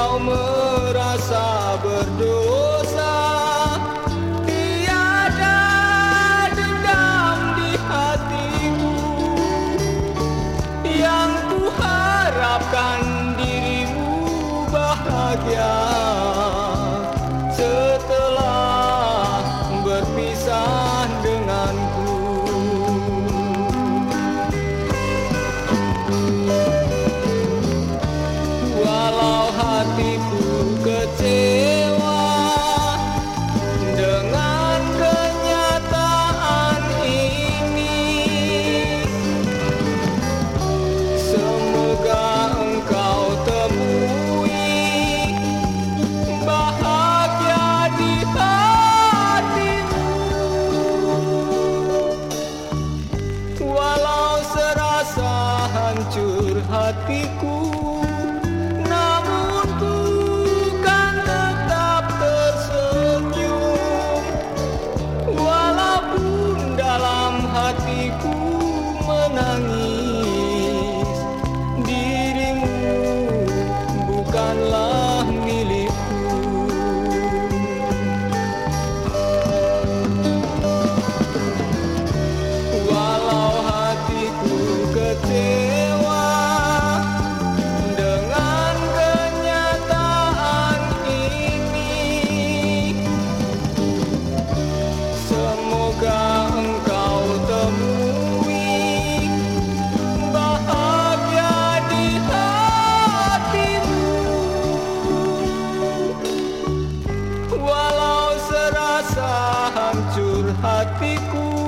kau merasa berdosa. Tiada dendam di hatimu Yang kuharapkan dirimu bahagia. hatiku semoga engkau temui bahagia di hatimu. Walau serasa hancur hatiku hatiku